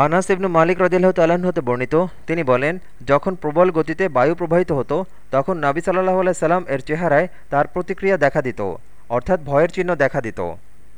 আনাস ইবনু মালিক রদিল্লাহ তাল্লাহ্ন হতে বর্ণিত, তিনি বলেন, যখন প্রবল গতিতে বায়ু প্রবাহিত হতো, তখন নাবি সাল্লাহ আলাইসাল্লাম এর চেহারায় তার প্রতিক্রিয়া দেখা দিত, অর্থাৎ ভয়ের চিহ্ন দেখা দিত।